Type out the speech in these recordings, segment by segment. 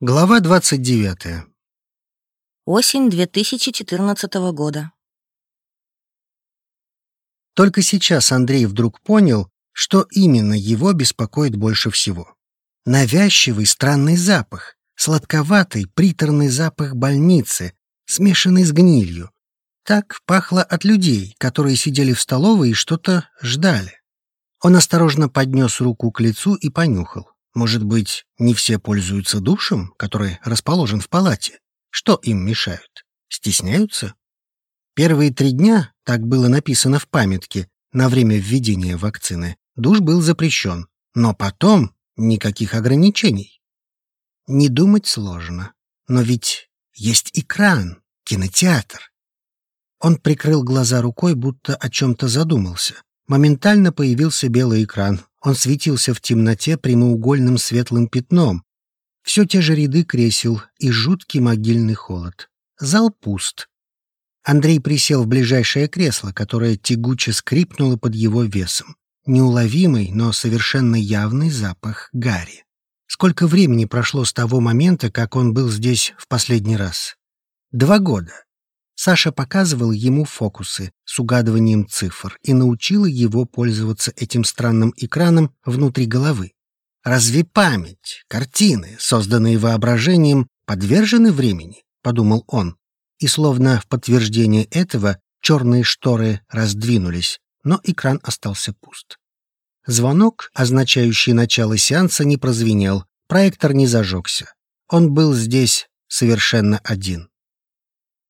Глава 29. Осень 2014 года. Только сейчас Андрей вдруг понял, что именно его беспокоит больше всего. Навязчивый странный запах, сладковатый приторный запах больницы, смешанный с гнилью. Так пахло от людей, которые сидели в столовой и что-то ждали. Он осторожно поднес руку к лицу и понюхал. Может быть, не все пользуются душем, который расположен в палате? Что им мешают? Стесняются? Первые три дня, так было написано в памятке, на время введения вакцины, душ был запрещен. Но потом никаких ограничений. Не думать сложно. Но ведь есть экран, кинотеатр. Он прикрыл глаза рукой, будто о чем-то задумался. Моментально появился белый экран, он светился в темноте прямоугольным светлым пятном. Все те же ряды кресел и жуткий могильный холод. Зал пуст. Андрей присел в ближайшее кресло, которое тягуче скрипнуло под его весом. Неуловимый, но совершенно явный запах гари. Сколько времени прошло с того момента, как он был здесь в последний раз? Два года. Саша показывал ему фокусы с угадыванием цифр и научила его пользоваться этим странным экраном внутри головы. «Разве память, картины, созданные воображением, подвержены времени?» — подумал он. И словно в подтверждение этого черные шторы раздвинулись, но экран остался пуст. Звонок, означающий начало сеанса, не прозвенел, проектор не зажегся. Он был здесь совершенно один.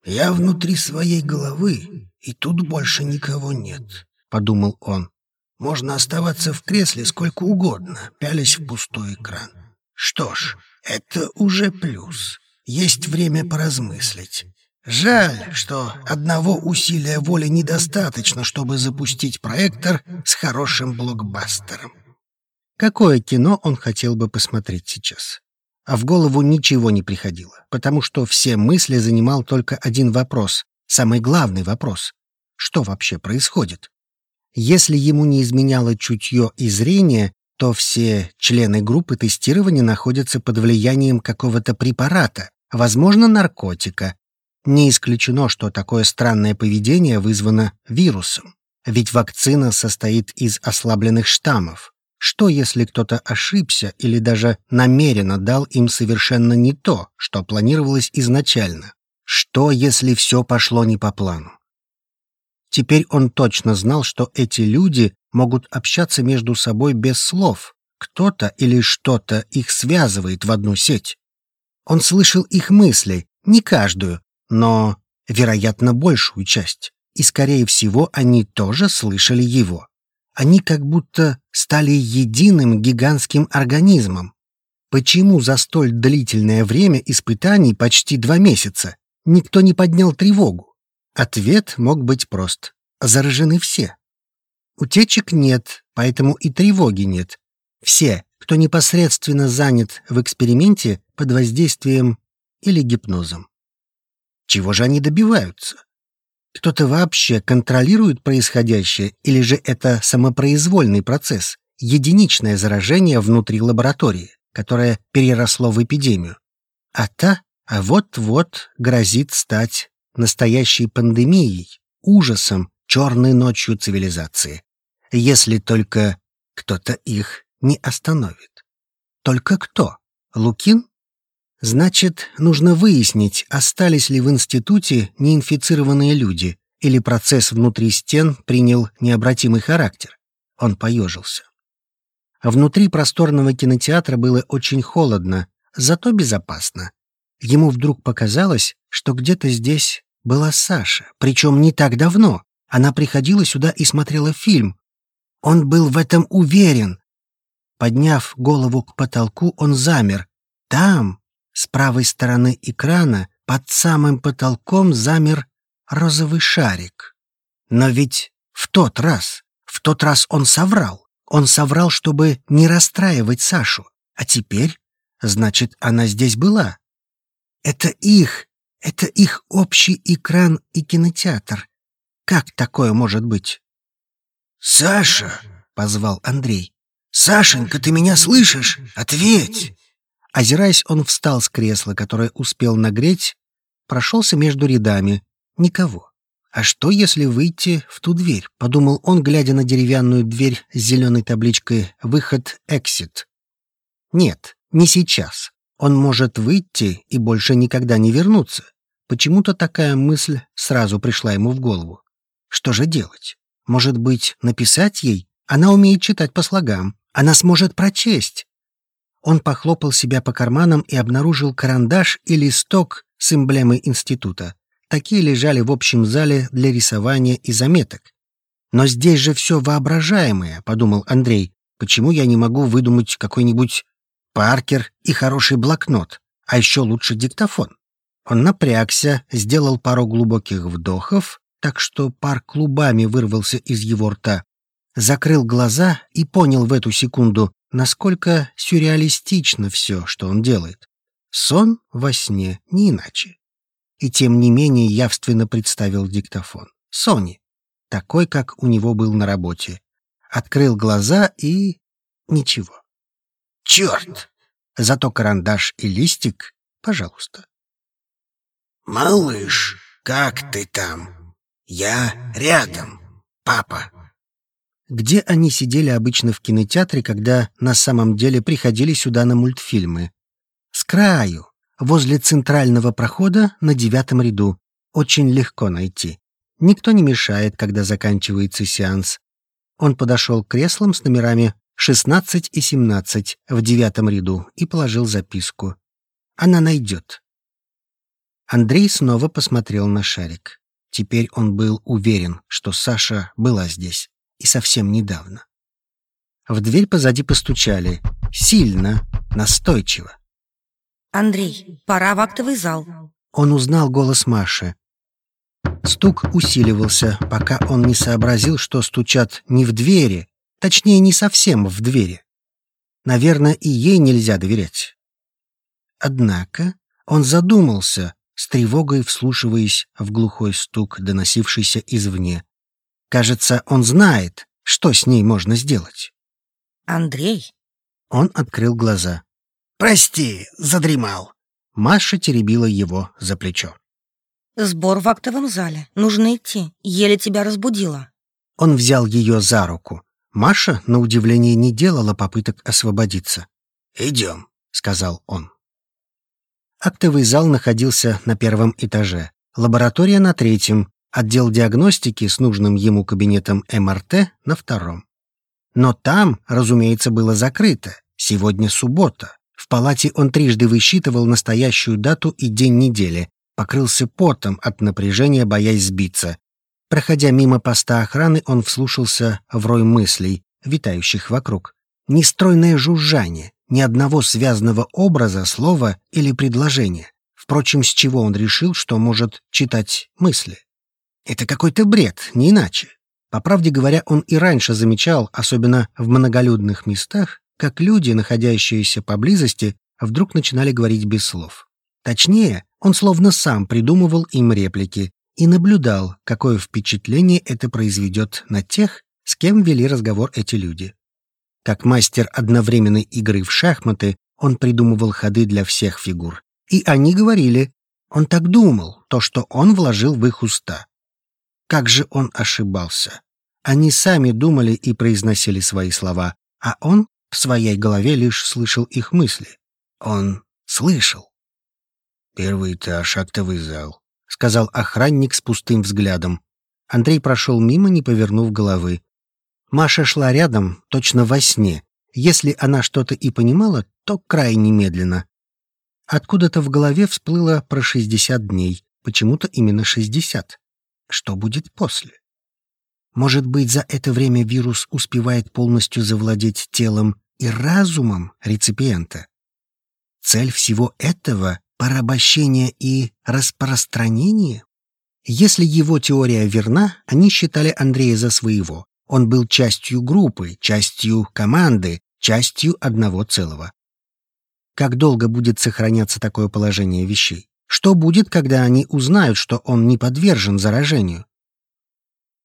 «Я внутри своей головы, и тут больше никого нет», — подумал он. «Можно оставаться в кресле сколько угодно, пялясь в пустой экран. Что ж, это уже плюс. Есть время поразмыслить. Жаль, что одного усилия воли недостаточно, чтобы запустить проектор с хорошим блокбастером». Какое кино он хотел бы посмотреть сейчас? А в голову ничего не приходило, потому что все мысли занимал только один вопрос, самый главный вопрос. Что вообще происходит? Если ему не изменяло чутье и зрение, то все члены группы тестирования находятся под влиянием какого-то препарата, возможно, наркотика. Не исключено, что такое странное поведение вызвано вирусом, ведь вакцина состоит из ослабленных штаммов. Что, если кто-то ошибся или даже намеренно дал им совершенно не то, что планировалось изначально? Что, если все пошло не по плану? Теперь он точно знал, что эти люди могут общаться между собой без слов. Кто-то или что-то их связывает в одну сеть. Он слышал их мысли, не каждую, но, вероятно, большую часть. И, скорее всего, они тоже слышали его. Они как будто стали единым гигантским организмом. Почему за столь длительное время испытаний, почти два месяца, никто не поднял тревогу? Ответ мог быть прост. Заражены все. Утечек нет, поэтому и тревоги нет. Все, кто непосредственно занят в эксперименте под воздействием или гипнозом. Чего же они добиваются? Кто-то вообще контролирует происходящее или же это самопроизвольный процесс, единичное заражение внутри лаборатории, которое переросло в эпидемию? А та, а вот-вот грозит стать настоящей пандемией, ужасом, черной ночью цивилизации. Если только кто-то их не остановит. Только кто? Лукин? Значит, нужно выяснить, остались ли в институте неинфицированные люди, или процесс внутри стен принял необратимый характер. Он поежился. Внутри просторного кинотеатра было очень холодно, зато безопасно. Ему вдруг показалось, что где-то здесь была Саша, причем не так давно. Она приходила сюда и смотрела фильм. Он был в этом уверен. Подняв голову к потолку, он замер. Там, с правой стороны экрана под самым потолком замер розовый шарик. Но ведь в тот раз, в тот раз он соврал. Он соврал, чтобы не расстраивать Сашу. А теперь, значит, она здесь была. Это их, это их общий экран и кинотеатр. Как такое может быть? «Саша!» — позвал Андрей. «Сашенька, ты меня слышишь? Ответь!» Озираясь, он встал с кресла, которое успел нагреть, прошелся между рядами. Никого. «А что, если выйти в ту дверь?» — подумал он, глядя на деревянную дверь с зеленой табличкой «Выход, эксит». Нет, не сейчас. Он может выйти и больше никогда не вернуться. Почему-то такая мысль сразу пришла ему в голову. Что же делать? Может быть, написать ей? Она умеет читать по слогам. Она сможет прочесть. Он похлопал себя по карманам и обнаружил карандаш и листок с эмблемой института. Такие лежали в общем зале для рисования и заметок. «Но здесь же все воображаемое», — подумал Андрей. «Почему я не могу выдумать какой-нибудь Паркер и хороший блокнот, а еще лучше диктофон?» Он напрягся, сделал пару глубоких вдохов, так что пар клубами вырвался из его рта, закрыл глаза и понял в эту секунду, насколько сюрреалистично все, что он делает. Сон во сне не иначе. И тем не менее явственно представил диктофон. Сони, такой, как у него был на работе. Открыл глаза и... ничего. Черт! Зато карандаш и листик, пожалуйста. «Малыш, как ты там? Я рядом, папа». Где они сидели обычно в кинотеатре, когда на самом деле приходили сюда на мультфильмы? С краю, возле центрального прохода на девятом ряду. Очень легко найти. Никто не мешает, когда заканчивается сеанс. Он подошел к креслам с номерами 16 и 17 в девятом ряду и положил записку. Она найдет. Андрей снова посмотрел на шарик. Теперь он был уверен, что Саша была здесь. И совсем недавно. В дверь позади постучали. Сильно, настойчиво. «Андрей, пора в актовый зал». Он узнал голос Маши. Стук усиливался, пока он не сообразил, что стучат не в двери, точнее, не совсем в двери. Наверное, и ей нельзя доверять. Однако он задумался, с тревогой вслушиваясь в глухой стук, доносившийся извне. Кажется, он знает, что с ней можно сделать. «Андрей?» Он открыл глаза. «Прости, задремал». Маша теребила его за плечо. «Сбор в актовом зале. Нужно идти. Еле тебя разбудила». Он взял ее за руку. Маша, на удивление, не делала попыток освободиться. «Идем», — сказал он. Актовый зал находился на первом этаже, лаборатория на третьем, отдел диагностики с нужным ему кабинетом МРТ на втором. Но там, разумеется, было закрыто. Сегодня суббота. В палате он трижды высчитывал настоящую дату и день недели, покрылся потом от напряжения, боясь сбиться. Проходя мимо поста охраны, он вслушался в рой мыслей, витающих вокруг. Нестройное жужжание, ни одного связанного образа, слова или предложения. Впрочем, с чего он решил, что может читать мысли? Это какой-то бред, не иначе. По правде говоря, он и раньше замечал, особенно в многолюдных местах, как люди, находящиеся поблизости, вдруг начинали говорить без слов. Точнее, он словно сам придумывал им реплики и наблюдал, какое впечатление это произведет на тех, с кем вели разговор эти люди. Как мастер одновременной игры в шахматы, он придумывал ходы для всех фигур. И они говорили, он так думал, то, что он вложил в их уста. Как же он ошибался. Они сами думали и произносили свои слова, а он в своей голове лишь слышал их мысли. Он слышал. «Первый этаж, актовый зал», — сказал охранник с пустым взглядом. Андрей прошел мимо, не повернув головы. Маша шла рядом, точно во сне. Если она что-то и понимала, то крайне медленно. Откуда-то в голове всплыло про 60 дней, почему-то именно 60. Что будет после? Может быть, за это время вирус успевает полностью завладеть телом и разумом реципиента? Цель всего этого — порабощение и распространение? Если его теория верна, они считали Андрея за своего. Он был частью группы, частью команды, частью одного целого. Как долго будет сохраняться такое положение вещей? Что будет, когда они узнают, что он не подвержен заражению?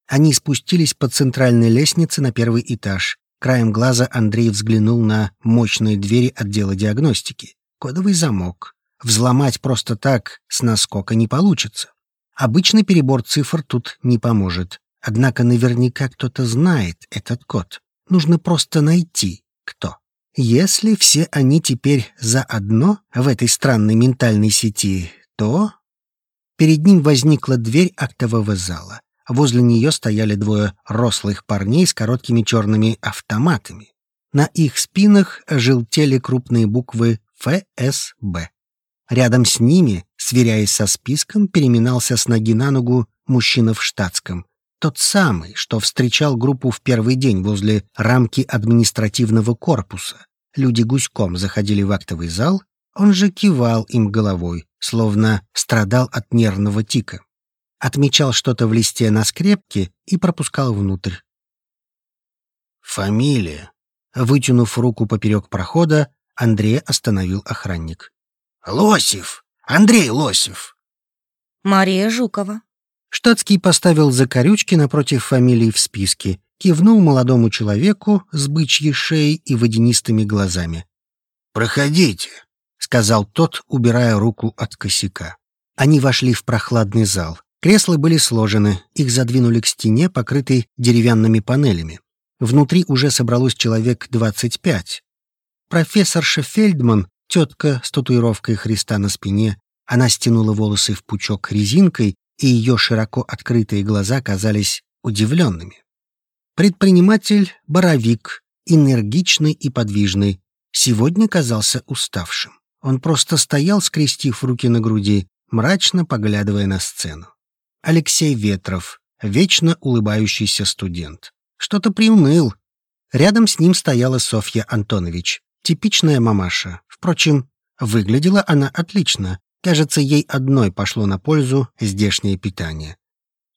Они спустились по центральной лестнице на первый этаж. Краем глаза Андрей взглянул на мощные двери отдела диагностики. кодовый замок. Взломать просто так с наскока не получится. Обычный перебор цифр тут не поможет. Однако наверняка кто-то знает этот код. Нужно просто найти, кто. Если все они теперь заодно в этой странной ментальной сети, то... Перед ним возникла дверь актового зала. Возле нее стояли двое рослых парней с короткими черными автоматами. На их спинах желтели крупные буквы ФСБ. Рядом с ними, сверяясь со списком, переминался с ноги на ногу мужчина в штатском. Тот самый, что встречал группу в первый день возле рамки административного корпуса. Люди гуськом заходили в актовый зал, он же кивал им головой, словно страдал от нервного тика. Отмечал что-то в листе на скрепке и пропускал внутрь. «Фамилия?» Вытянув руку поперек прохода, Андрей остановил охранник. «Лосев! Андрей Лосев!» Мария Жукова. Штатский поставил закорючки напротив фамилий в списке, кивнул молодому человеку с бычьей шеей и водянистыми глазами. «Проходите», — сказал тот, убирая руку от косяка. Они вошли в прохладный зал. Кресла были сложены, их задвинули к стене, покрытой деревянными панелями. Внутри уже собралось человек двадцать пять. Профессорша Фельдман, тетка с татуировкой Христа на спине, она стянула волосы в пучок резинкой, и ее широко открытые глаза казались удивленными. Предприниматель Боровик, энергичный и подвижный, сегодня казался уставшим. Он просто стоял, скрестив руки на груди, мрачно поглядывая на сцену. Алексей Ветров, вечно улыбающийся студент. Что-то приуныл. Рядом с ним стояла Софья Антонович, типичная мамаша. Впрочем, выглядела она отлично. Кажется, ей одной пошло на пользу здешнее питание.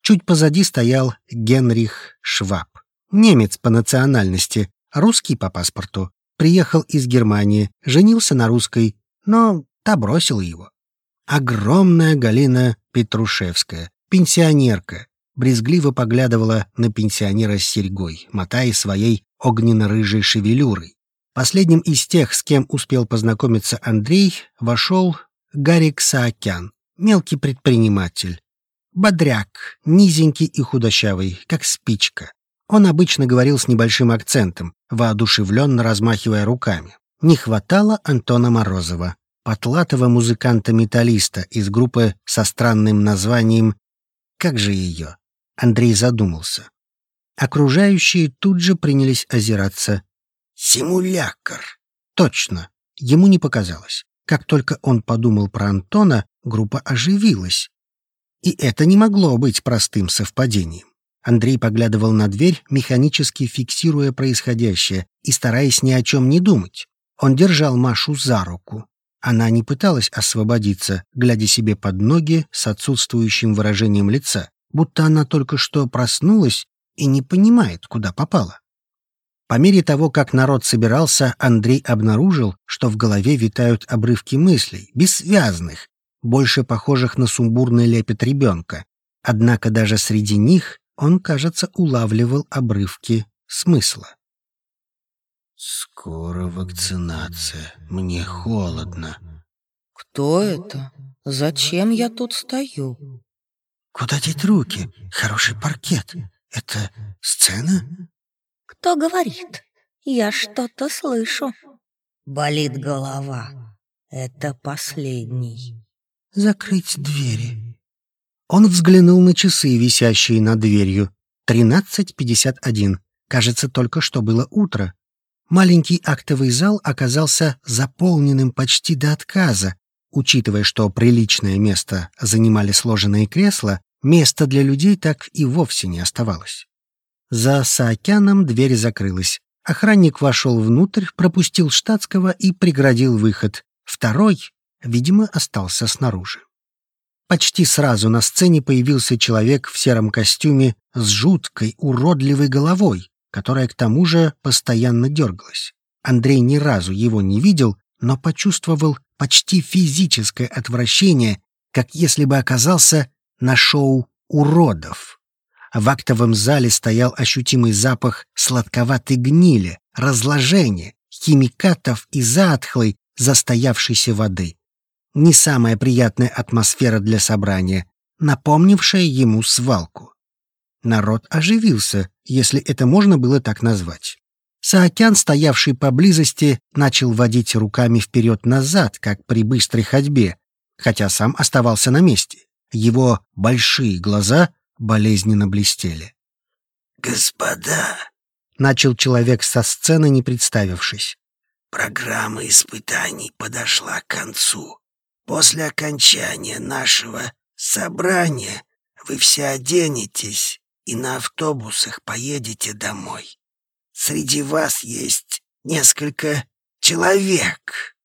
Чуть позади стоял Генрих Шваб. Немец по национальности, русский по паспорту. Приехал из Германии, женился на русской, но та бросила его. Огромная Галина Петрушевская, пенсионерка, брезгливо поглядывала на пенсионера с серьгой, мотая своей огненно-рыжей шевелюрой. Последним из тех, с кем успел познакомиться Андрей, вошел Гарик Саакян, мелкий предприниматель. Бодряк, низенький и худощавый, как спичка. Он обычно говорил с небольшим акцентом, воодушевленно размахивая руками. Не хватало Антона Морозова, потлатого музыканта-металлиста из группы со странным названием «Как же ее?» Андрей задумался. Окружающие тут же принялись озираться. «Симулякр!» Точно, ему не показалось. Как только он подумал про Антона, группа оживилась. И это не могло быть простым совпадением. Андрей поглядывал на дверь, механически фиксируя происходящее и стараясь ни о чем не думать. Он держал Машу за руку. Она не пыталась освободиться, глядя себе под ноги с отсутствующим выражением лица будто она только что проснулась и не понимает, куда попала. По мере того, как народ собирался, Андрей обнаружил, что в голове витают обрывки мыслей, бессвязных, больше похожих на сумбурный лепет ребенка. Однако даже среди них он, кажется, улавливал обрывки смысла. «Скоро вакцинация. Мне холодно». Кто это? Зачем я тут стою? Куда деть руки? Хороший паркет. Это сцена? Кто говорит? Я что-то слышу. Болит голова. Это последний. Закрыть двери. Он взглянул на часы, висящие над дверью. Тринадцать пятьдесят один. Кажется, только что было утро. Маленький актовый зал оказался заполненным почти до отказа, Учитывая, что приличное место занимали сложенные кресла, места для людей так и вовсе не оставалось. За Саакяном дверь закрылась. Охранник вошел внутрь, пропустил штатского и преградил выход. Второй, видимо, остался снаружи. Почти сразу на сцене появился человек в сером костюме с жуткой, уродливой головой, которая к тому же постоянно дергалась. Андрей ни разу его не видел, но почувствовал почти физическое отвращение, как если бы оказался на шоу уродов. В актовом зале стоял ощутимый запах сладковатой гнили, разложения, химикатов и затхлой, застоявшейся воды. Не самая приятная атмосфера для собрания, напомнившая ему свалку. Народ оживился, если это можно было так назвать. Саакян, стоявший поблизости, начал водить руками вперед-назад, как при быстрой ходьбе, хотя сам оставался на месте. Его большие глаза болезненно блестели. «Господа!» — начал человек со сцены, не представившись. «Программа испытаний подошла к концу. После окончания нашего собрания вы все оденетесь и на автобусах поедете домой. Среди вас есть несколько человек,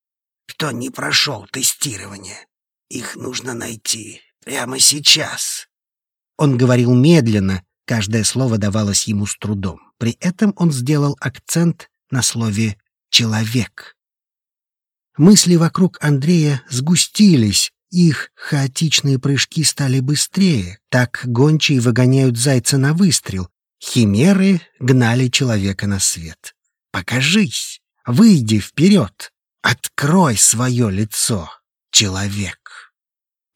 кто не прошел тестирование. Их нужно найти прямо сейчас. Он говорил медленно, каждое слово давалось ему с трудом. При этом он сделал акцент на слове «человек». Мысли вокруг Андрея сгустились, их хаотичные прыжки стали быстрее. Так гончие выгоняют зайца на выстрел. Химеры гнали человека на свет. «Покажись! Выйди вперед! Открой свое лицо, человек!»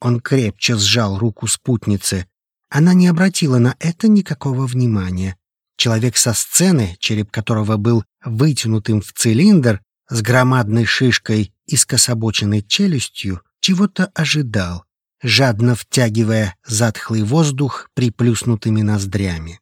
Он крепче сжал руку спутницы. Она не обратила на это никакого внимания. Человек со сцены, череп которого был вытянутым в цилиндр, с громадной шишкой и скособоченной челюстью, чего-то ожидал, жадно втягивая затхлый воздух приплюснутыми ноздрями.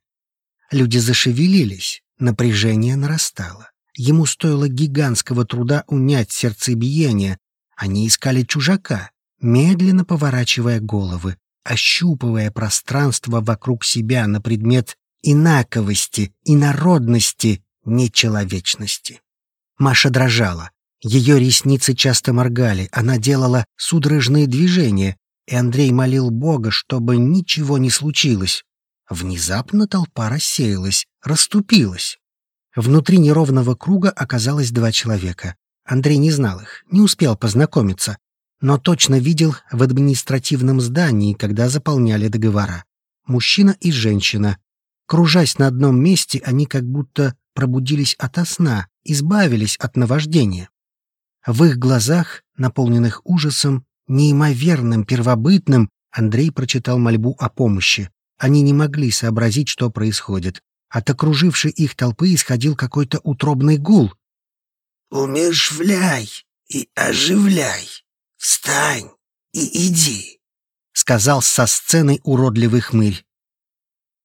Люди зашевелились, напряжение нарастало. Ему стоило гигантского труда унять сердцебиение. Они искали чужака, медленно поворачивая головы, ощупывая пространство вокруг себя на предмет инаковости, инородности, нечеловечности. Маша дрожала, ее ресницы часто моргали, она делала судорожные движения, и Андрей молил Бога, чтобы ничего не случилось. Внезапно толпа рассеялась, расступилась. Внутри неровного круга оказалось два человека. Андрей не знал их, не успел познакомиться, но точно видел в административном здании, когда заполняли договора. Мужчина и женщина. Кружась на одном месте, они как будто пробудились ото сна, избавились от наваждения. В их глазах, наполненных ужасом, неимоверным, первобытным, Андрей прочитал мольбу о помощи. Они не могли сообразить, что происходит. От окружившей их толпы исходил какой-то утробный гул. «Умершвляй и оживляй! Встань и иди!» — сказал со сцены уродливый хмырь.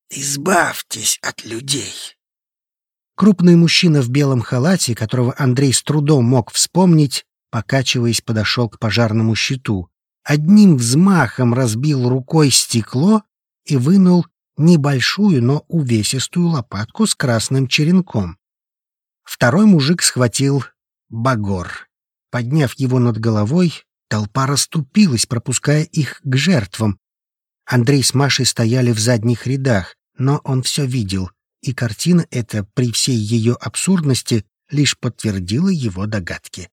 «Избавьтесь от людей!» Крупный мужчина в белом халате, которого Андрей с трудом мог вспомнить, покачиваясь, подошел к пожарному щиту. Одним взмахом разбил рукой стекло и вынул небольшую, но увесистую лопатку с красным черенком. Второй мужик схватил багор. Подняв его над головой, толпа расступилась, пропуская их к жертвам. Андрей с Машей стояли в задних рядах, но он все видел — и картина эта при всей ее абсурдности лишь подтвердила его догадки.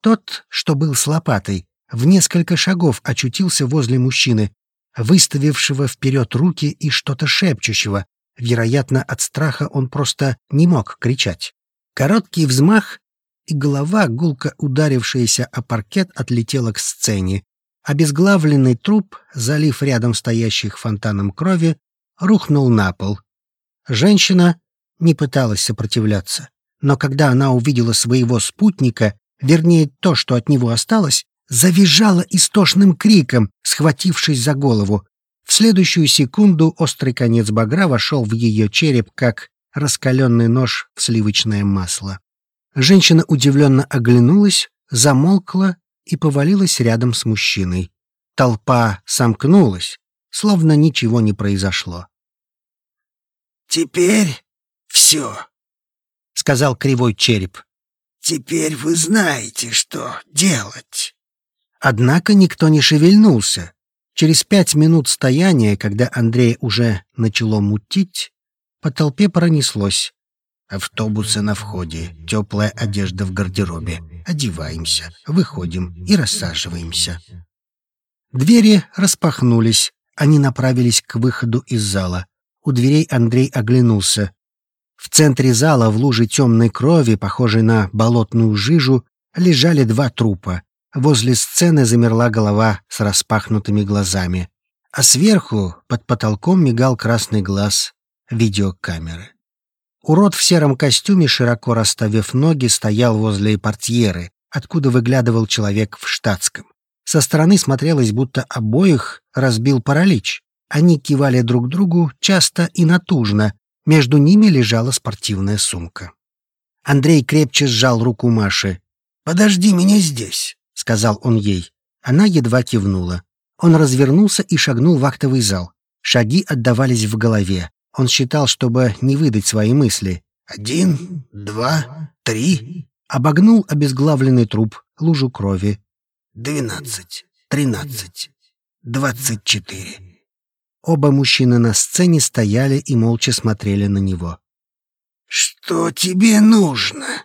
Тот, что был с лопатой, в несколько шагов очутился возле мужчины, выставившего вперед руки и что-то шепчущего. Вероятно, от страха он просто не мог кричать. Короткий взмах, и голова, гулко ударившаяся о паркет, отлетела к сцене. Обезглавленный труп, залив рядом стоящих фонтаном крови, рухнул на пол. Женщина не пыталась сопротивляться, но когда она увидела своего спутника, вернее то, что от него осталось, завизжала истошным криком, схватившись за голову. В следующую секунду острый конец багра вошел в ее череп, как раскаленный нож в сливочное масло. Женщина удивленно оглянулась, замолкла и повалилась рядом с мужчиной. Толпа сомкнулась, словно ничего не произошло. «Теперь все», — сказал кривой череп. «Теперь вы знаете, что делать». Однако никто не шевельнулся. Через пять минут стояния, когда Андрей уже начало мутить, по толпе пронеслось. Автобусы на входе, теплая одежда в гардеробе. Одеваемся, выходим и рассаживаемся. Двери распахнулись, они направились к выходу из зала. У дверей Андрей оглянулся. В центре зала, в луже темной крови, похожей на болотную жижу, лежали два трупа. Возле сцены замерла голова с распахнутыми глазами. А сверху, под потолком, мигал красный глаз видеокамеры. Урод в сером костюме, широко расставив ноги, стоял возле портьеры, откуда выглядывал человек в штатском. Со стороны смотрелось, будто обоих разбил паралич. Они кивали друг другу часто и натужно. Между ними лежала спортивная сумка. Андрей крепче сжал руку Маши. «Подожди меня здесь», — сказал он ей. Она едва кивнула. Он развернулся и шагнул в актовый зал. Шаги отдавались в голове. Он считал, чтобы не выдать свои мысли. «Один, два, три...» Обогнул обезглавленный труп, лужу крови. «Двенадцать, тринадцать, двадцать четыре...» Оба мужчины на сцене стояли и молча смотрели на него. «Что тебе нужно?»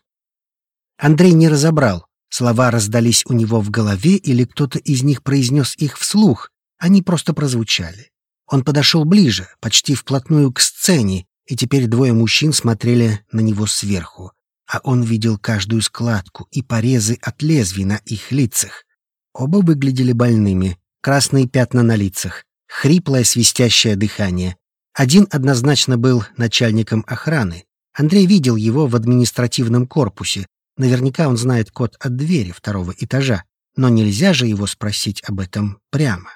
Андрей не разобрал. Слова раздались у него в голове, или кто-то из них произнес их вслух. Они просто прозвучали. Он подошел ближе, почти вплотную к сцене, и теперь двое мужчин смотрели на него сверху, а он видел каждую складку и порезы от лезвий на их лицах. Оба выглядели больными, красные пятна на лицах, хриплое свистящее дыхание. Один однозначно был начальником охраны. Андрей видел его в административном корпусе. Наверняка он знает код от двери второго этажа, но нельзя же его спросить об этом прямо.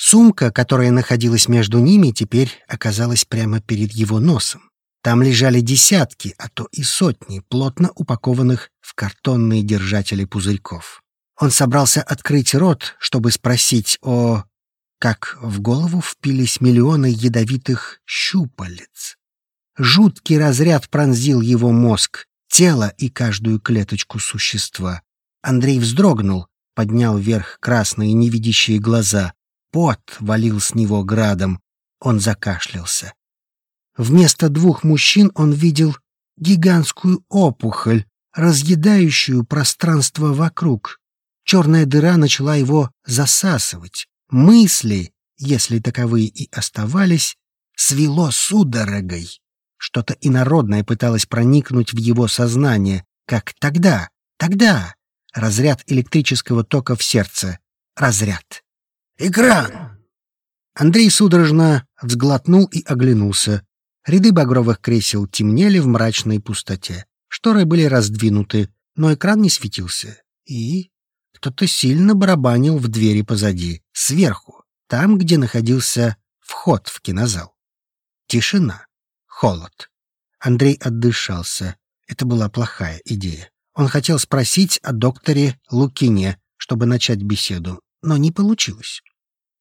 Сумка, которая находилась между ними, теперь оказалась прямо перед его носом. Там лежали десятки, а то и сотни, плотно упакованных в картонные держатели пузырьков. Он собрался открыть рот, чтобы спросить о... Как в голову впились миллионы ядовитых щупалец. Жуткий разряд пронзил его мозг, тело и каждую клеточку существа. Андрей вздрогнул, поднял вверх красные невидящие глаза. Пот валил с него градом. Он закашлялся. Вместо двух мужчин он видел гигантскую опухоль, разъедающую пространство вокруг. Черная дыра начала его засасывать. Мысли, если таковые и оставались, свело судорогой. Что-то инородное пыталось проникнуть в его сознание, как тогда, тогда. Разряд электрического тока в сердце. Разряд. Экран!» Андрей судорожно взглотнул и оглянулся. Ряды багровых кресел темнели в мрачной пустоте. Шторы были раздвинуты, но экран не светился. И кто-то сильно барабанил в двери позади, сверху, там, где находился вход в кинозал. Тишина, холод. Андрей отдышался. Это была плохая идея. Он хотел спросить о докторе Лукине, чтобы начать беседу, но не получилось.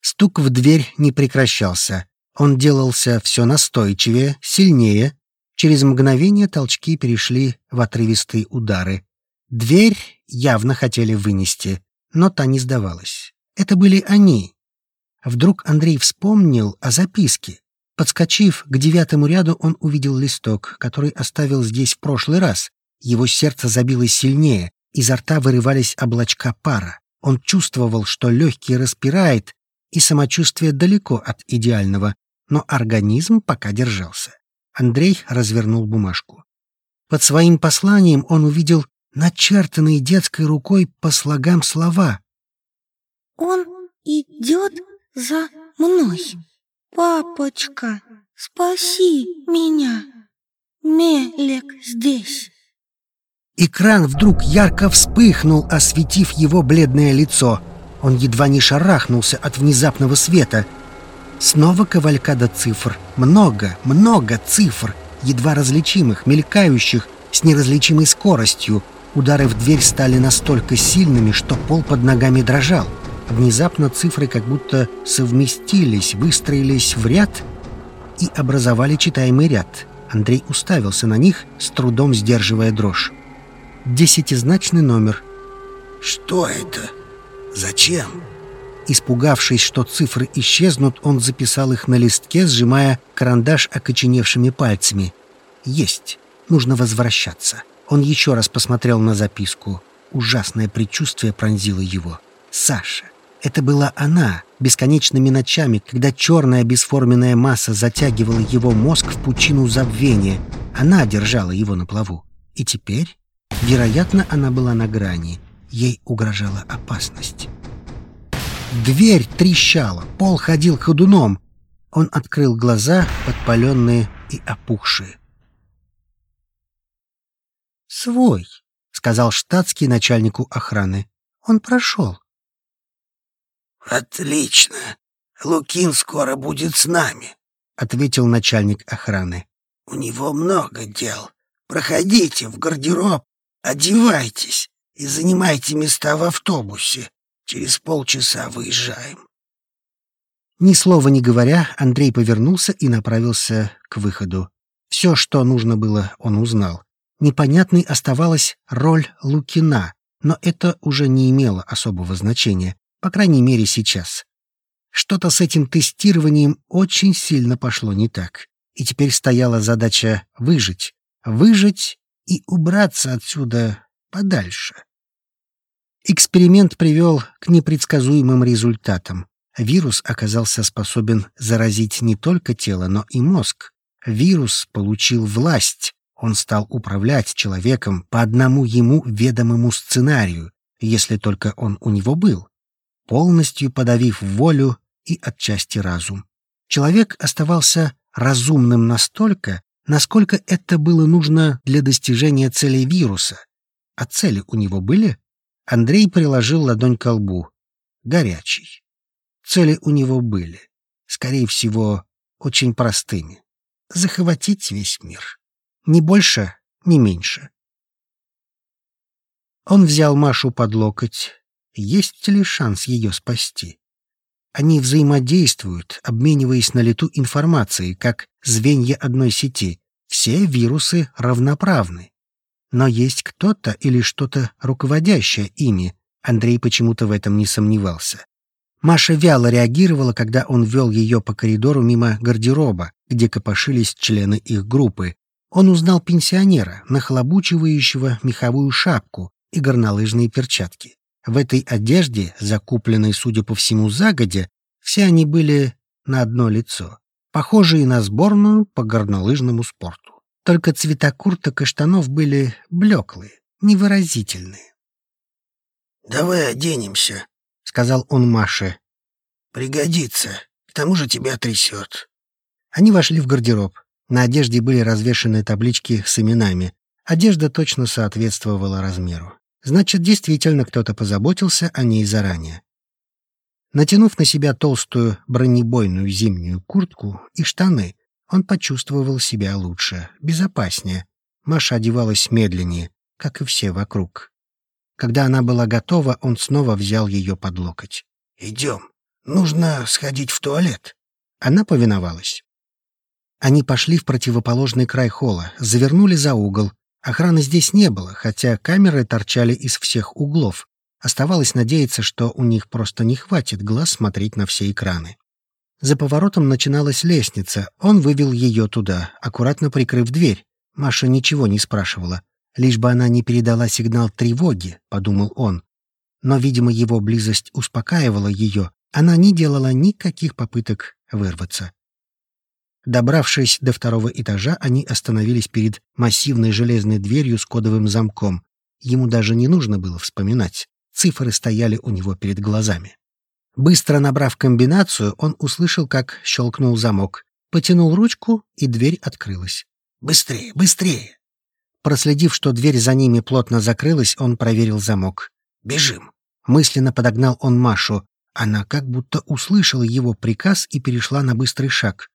Стук в дверь не прекращался. Он делался все настойчивее, сильнее. Через мгновение толчки перешли в отрывистые удары. Дверь явно хотели вынести, но та не сдавалась. Это были они. Вдруг Андрей вспомнил о записке. Подскочив к девятому ряду, он увидел листок, который оставил здесь в прошлый раз. Его сердце забилось сильнее, изо рта вырывались облачка пара. Он чувствовал, что легкий распирает, и самочувствие далеко от идеального, но организм пока держался. Андрей развернул бумажку. Под своим посланием он увидел начертанные детской рукой по слогам слова. «Он идет за мной. Папочка, спаси меня. Мелек здесь». Экран вдруг ярко вспыхнул, осветив его бледное лицо — он едва не шарахнулся от внезапного света. Снова кавалькада цифр. Много, много цифр, едва различимых, мелькающих, с неразличимой скоростью. Удары в дверь стали настолько сильными, что пол под ногами дрожал. Внезапно цифры как будто совместились, выстроились в ряд и образовали читаемый ряд. Андрей уставился на них, с трудом сдерживая дрожь. Десятизначный номер. «Что это?» Зачем? Испугавшись, что цифры исчезнут, он записал их на листке, сжимая карандаш окоченевшими пальцами. Есть. Нужно возвращаться. Он еще раз посмотрел на записку. Ужасное предчувствие пронзило его. Саша. Это была она, бесконечными ночами, когда черная бесформенная масса затягивала его мозг в пучину забвения. Она держала его на плаву. И теперь Вероятно, она была на грани. Ей угрожала опасность. Дверь трещала, пол ходил ходуном. Он открыл глаза, подпаленные и опухшие. «Свой», — сказал штатский начальнику охраны. «Он прошел». «Отлично. Лукин скоро будет с нами», — ответил начальник охраны. «У него много дел. Проходите в гардероб, одевайтесь и занимайте места в автобусе. Через полчаса выезжаем». Ни слова не говоря, Андрей повернулся и направился к выходу. Все, что нужно было, он узнал. Непонятной оставалась роль Лукина, но это уже не имело особого значения, по крайней мере сейчас. Что-то с этим тестированием очень сильно пошло не так, и теперь стояла задача выжить, выжить и убраться отсюда подальше. Эксперимент привел к непредсказуемым результатам. Вирус оказался способен заразить не только тело, но и мозг. Вирус получил власть. Он стал управлять человеком по одному ему ведомому сценарию, если только он у него был, полностью подавив волю и отчасти разум. Человек оставался разумным настолько, насколько это было нужно для достижения целей вируса. А цели у него были? Андрей приложил ладонь к лбу. Горячий. Цели у него были. Скорее всего, очень простыми. Захватить весь мир. Ни больше, ни меньше. Он взял Машу под локоть. Есть ли шанс ее спасти? Они взаимодействуют, обмениваясь на лету информацией, как звенья одной сети. Все вирусы равноправны. Но есть кто-то или что-то руководящее ими. Андрей почему-то в этом не сомневался. Маша вяло реагировала, когда он вел ее по коридору мимо гардероба, где копошились члены их группы. Он узнал пенсионера, нахлобучивающего меховую шапку и горнолыжные перчатки. В этой одежде, закупленной, судя по всему, загодя, все они были на одно лицо, похожие на сборную по горнолыжному спорту. Только цвета курток и штанов были блеклые, невыразительные. «Давай оденемся», — сказал он Маше. «Пригодится. К тому же тебя трясет». Они вошли в гардероб. На одежде были развешаны таблички с именами. Одежда точно соответствовала размеру. Значит, действительно кто-то позаботился о ней заранее. Натянув на себя толстую бронебойную зимнюю куртку и штаны, он почувствовал себя лучше, безопаснее. Маша одевалась медленнее, как и все вокруг. Когда она была готова, он снова взял ее под локоть. «Идем. Нужно сходить в туалет». Она повиновалась. Они пошли в противоположный край холла, завернули за угол. Охраны здесь не было, хотя камеры торчали из всех углов. Оставалось надеяться, что у них просто не хватит глаз смотреть на все экраны. За поворотом начиналась лестница. Он вывел ее туда, аккуратно прикрыв дверь. Маша ничего не спрашивала. Лишь бы она не передала сигнал тревоги, подумал он. Но, видимо, его близость успокаивала ее. Она не делала никаких попыток вырваться. Добравшись до второго этажа, они остановились перед массивной железной дверью с кодовым замком. Ему даже не нужно было вспоминать. Цифры стояли у него перед глазами. Быстро набрав комбинацию, он услышал, как щелкнул замок, потянул ручку, и дверь открылась. «Быстрее, быстрее!» Проследив, что дверь за ними плотно закрылась, он проверил замок. «Бежим!» Мысленно подогнал он Машу. Она как будто услышала его приказ и перешла на быстрый шаг.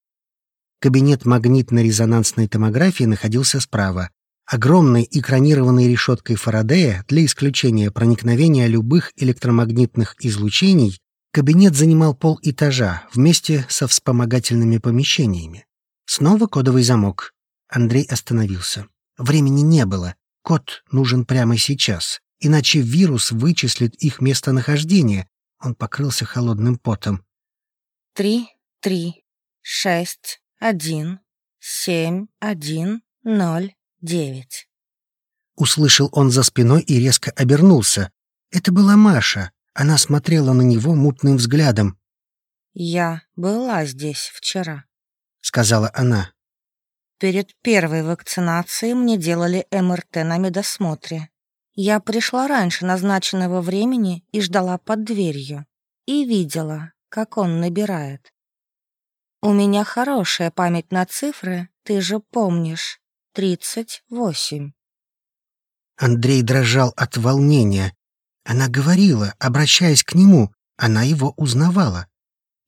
Кабинет магнитно-резонансной томографии находился справа. Огромной экранированной решеткой Фарадея для исключения проникновения любых электромагнитных излучений Кабинет занимал пол этажа вместе со вспомогательными помещениями. Снова кодовый замок. Андрей остановился. Времени не было. Код нужен прямо сейчас. Иначе вирус вычислит их местонахождение. Он покрылся холодным потом. Три, три, шесть, один, семь, один, ноль, девять. Услышал он за спиной и резко обернулся. Это была Маша. Она смотрела на него мутным взглядом. «Я была здесь вчера», — сказала она. «Перед первой вакцинацией мне делали МРТ на медосмотре. Я пришла раньше назначенного времени и ждала под дверью. И видела, как он набирает. У меня хорошая память на цифры, ты же помнишь. Тридцать восемь. Андрей дрожал от волнения. Она говорила, обращаясь к нему, она его узнавала.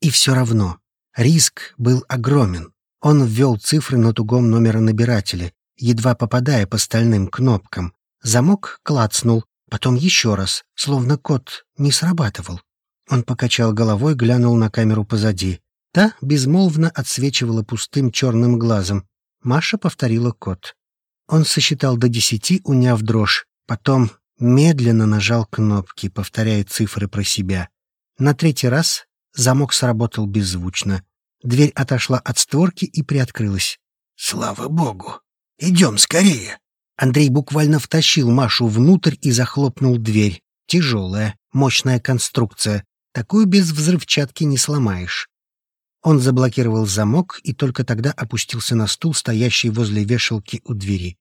И все равно риск был огромен. Он ввел цифры на тугом номеронабирателе, едва попадая по стальным кнопкам. Замок клацнул, потом еще раз, словно код не срабатывал. Он покачал головой, глянул на камеру позади. Та безмолвно отсвечивала пустым черным глазом. Маша повторила код. Он сосчитал до десяти, уняв дрожь. Потом медленно нажал кнопки, повторяя цифры про себя. На третий раз замок сработал беззвучно. Дверь отошла от створки и приоткрылась. «Слава богу! Идем скорее!» Андрей буквально втащил Машу внутрь и захлопнул дверь. Тяжелая, мощная конструкция. Такую без взрывчатки не сломаешь. Он заблокировал замок и только тогда опустился на стул, стоящий возле вешалки у двери.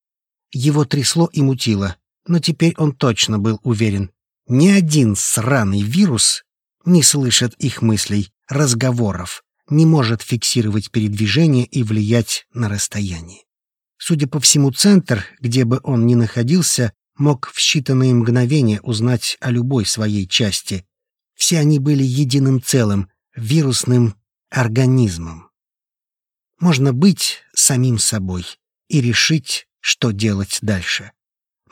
Его трясло и мутило, но теперь он точно был уверен. Ни один сраный вирус не слышит их мыслей, разговоров, не может фиксировать передвижение и влиять на расстояние. Судя по всему, центр, где бы он ни находился, мог в считанные мгновения узнать о любой своей части. Все они были единым целым, вирусным организмом. Можно быть самим собой и решить, что делать дальше.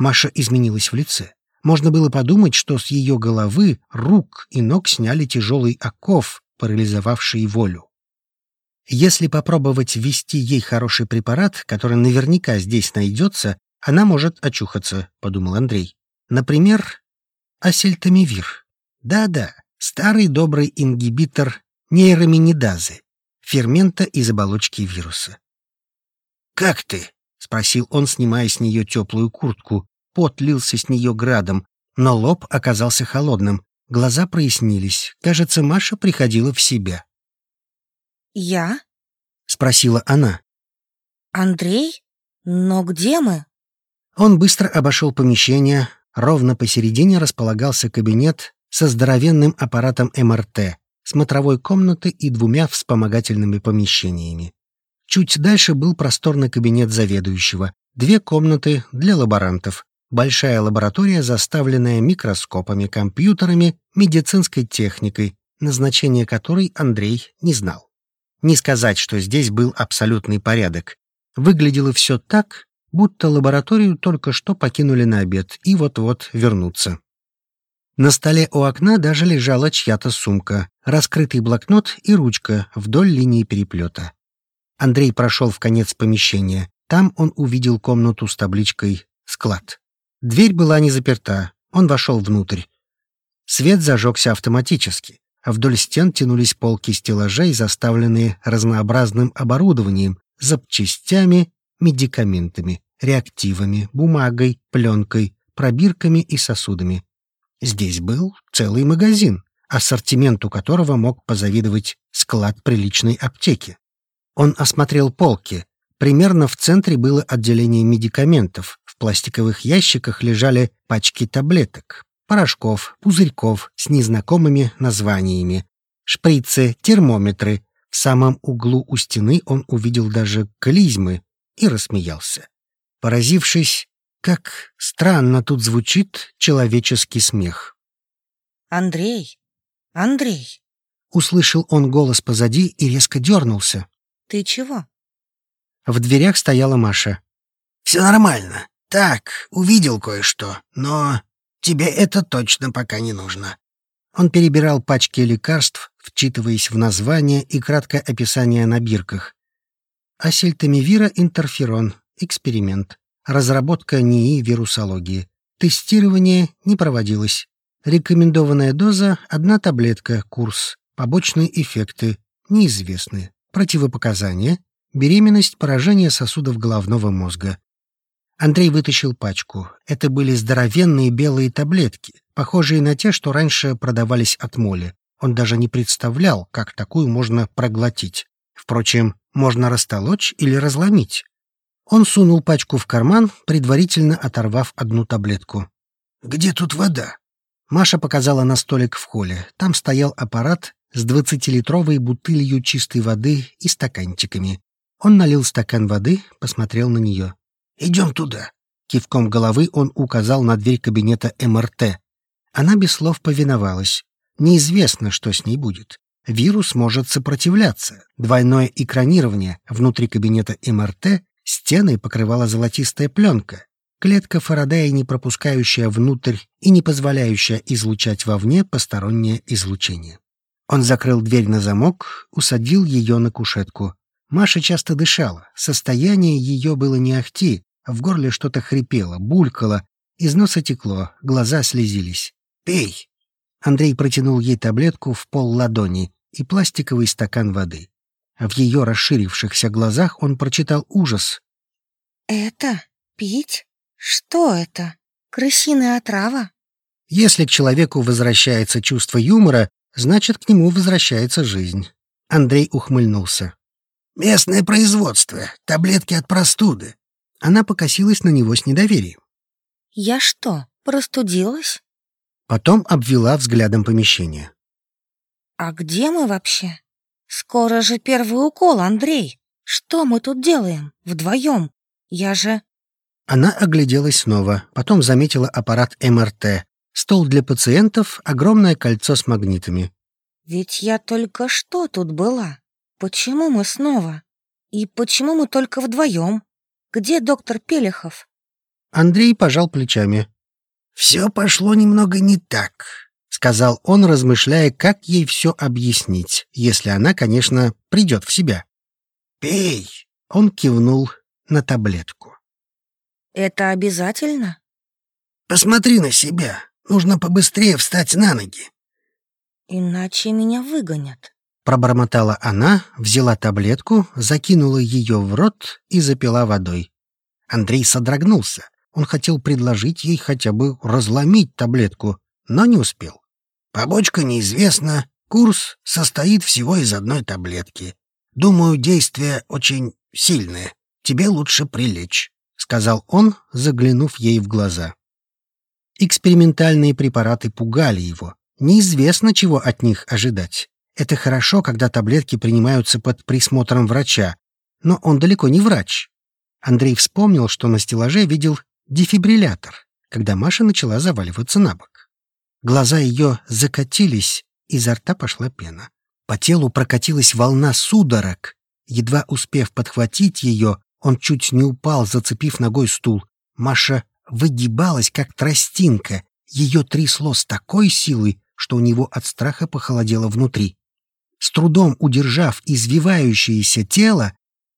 Маша изменилась в лице. Можно было подумать, что с ее головы, рук и ног сняли тяжелый оков, парализовавший волю. Если попробовать ввести ей хороший препарат, который наверняка здесь найдется, она может очухаться, — подумал Андрей. Например, асельтамивир. Да-да, старый добрый ингибитор нейроминидазы, фермента из оболочки вируса. «Как ты?» — спросил он, снимая с нее теплую куртку. Пот лился с нее градом, но лоб оказался холодным. Глаза прояснились. Кажется, Маша приходила в себя. «Я?» — спросила она. «Андрей? Но где мы?» Он быстро обошел помещение. Ровно посередине располагался кабинет со здоровенным аппаратом МРТ, смотровой комнаты и двумя вспомогательными помещениями. Чуть дальше был просторный кабинет заведующего, две комнаты для лаборантов, большая лаборатория, заставленная микроскопами, компьютерами, медицинской техникой, назначение которой Андрей не знал. Не сказать, что здесь был абсолютный порядок. Выглядело все так, будто лабораторию только что покинули на обед и вот-вот вернутся. На столе у окна даже лежала чья-то сумка, раскрытый блокнот и ручка вдоль линии переплета. Андрей прошел в конец помещения. Там он увидел комнату с табличкой «Склад». Дверь была не заперта. Он вошел внутрь. Свет зажегся автоматически, а вдоль стен тянулись полки стеллажей, заставленные разнообразным оборудованием, запчастями, медикаментами, реактивами, бумагой, пленкой, пробирками и сосудами. Здесь был целый магазин, ассортименту которого мог позавидовать склад приличной аптеки. Он осмотрел полки. Примерно в центре было отделение медикаментов. В пластиковых ящиках лежали пачки таблеток, порошков, пузырьков с незнакомыми названиями, шприцы, термометры. В самом углу у стены он увидел даже клизмы и рассмеялся. Поразившись как странно тут звучит человеческий смех. «Андрей! Андрей!» Услышал он голос позади и резко дернулся. «Ты чего?» В дверях стояла Маша. «Все нормально. Так, увидел кое-что, но тебе это точно пока не нужно». Он перебирал пачки лекарств, вчитываясь в название и краткое описание на бирках. Асельтамивира интерферон. Эксперимент. Разработка НИИ вирусологии. Тестирование не проводилось. Рекомендованная доза — одна таблетка, курс. Побочные эффекты неизвестны. Противопоказания — беременность, поражение сосудов головного мозга. Андрей вытащил пачку. Это были здоровенные белые таблетки, похожие на те, что раньше продавались от моли. Он даже не представлял, как такую можно проглотить. Впрочем, можно растолочь или разломить. Он сунул пачку в карман, предварительно оторвав одну таблетку. Где тут вода?» Маша показала на столик в холле. Там стоял аппарат с двадцатилитровой бутылью чистой воды и стаканчиками. Он налил стакан воды, посмотрел на нее. «Идем туда». Кивком головы он указал на дверь кабинета МРТ. Она без слов повиновалась. Неизвестно, что с ней будет. Вирус может сопротивляться. Двойное экранирование внутри кабинета МРТ стены покрывала золотистая пленка. Клетка Фарадея, не пропускающая внутрь и не позволяющая излучать вовне постороннее излучение. Он закрыл дверь на замок, усадил ее на кушетку. Маша часто дышала. Состояние ее было не ахти, в горле что-то хрипело, булькало, из носа текло, глаза слезились. «Пей!» Андрей протянул ей таблетку в пол ладони и пластиковый стакан воды. В ее расширившихся глазах он прочитал ужас. «Это? Пить? Что это? Крысиная отрава?» Если к человеку возвращается чувство юмора, значит, к нему возвращается жизнь. Андрей ухмыльнулся. «Местное производство. Таблетки от простуды». Она покосилась на него с недоверием. «Я что, простудилась?» Потом обвела взглядом помещение. «А где мы вообще? Скоро же первый укол, Андрей. Что мы тут делаем? Вдвоем? Я же...» Она огляделась снова, потом заметила аппарат МРТ, стол для пациентов, огромное кольцо с магнитами. «Ведь я только что тут была. Почему мы снова? И почему мы только вдвоем? Где доктор Пелехов?» Андрей пожал плечами. «Все пошло немного не так», — сказал он, размышляя, как ей все объяснить, если она, конечно, придет в себя. «Пей!» — он кивнул на таблетку. «Это обязательно?» «Посмотри на себя. Нужно побыстрее встать на ноги». «Иначе меня выгонят», — пробормотала она, взяла таблетку, закинула ее в рот и запила водой. Андрей содрогнулся. Он хотел предложить ей хотя бы разломить таблетку, но не успел. «Побочка неизвестна. Курс состоит всего из одной таблетки. Думаю, действие очень сильное. Тебе лучше прилечь», — сказал он, заглянув ей в глаза. Экспериментальные препараты пугали его. Неизвестно, чего от них ожидать. Это хорошо, когда таблетки принимаются под присмотром врача, но он далеко не врач. Андрей вспомнил, что на стеллаже видел дефибриллятор, когда Маша начала заваливаться на бок. Глаза ее закатились, изо рта пошла пена. По телу прокатилась волна судорог. Едва успев подхватить ее, он чуть не упал, зацепив ногой стул. Маша выгибалась, как тростинка. Ее трясло с такой силой, что у него от страха похолодело внутри. С трудом удержав извивающееся тело,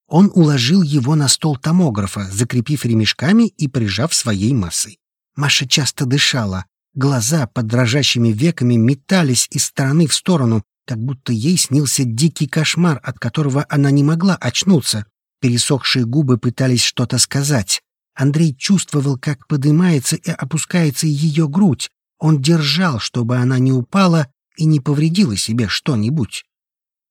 он уложил его на стол томографа, закрепив ремешками и прижав своей массой. Маша часто дышала. Глаза под дрожащими веками метались из стороны в сторону, как будто ей снился дикий кошмар, от которого она не могла очнуться. Пересохшие губы пытались что-то сказать. Андрей чувствовал, как поднимается и опускается ее грудь. Он держал, чтобы она не упала и не повредила себе что-нибудь.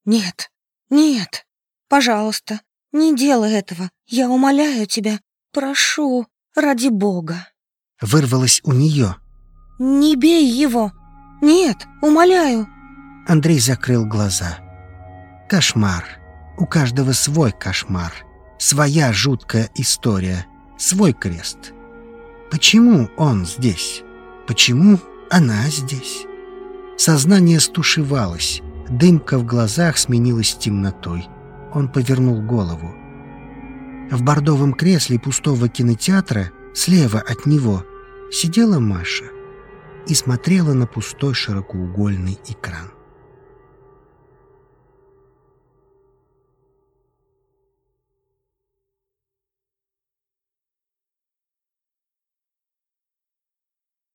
«Нет, нет, пожалуйста, не делай этого, я умоляю тебя, прошу, ради бога. Вырвалось у нее. Не бей его. Нет, умоляю. Андрей закрыл глаза. Кошмар. У каждого свой кошмар. Своя жуткая история. Свой крест. Почему он здесь? Почему она здесь? Сознание стушевалось. Дымка в глазах сменилась темнотой он повернул голову. В бордовом кресле пустого кинотеатра слева от него сидела Маша и смотрела на пустой широкоугольный экран.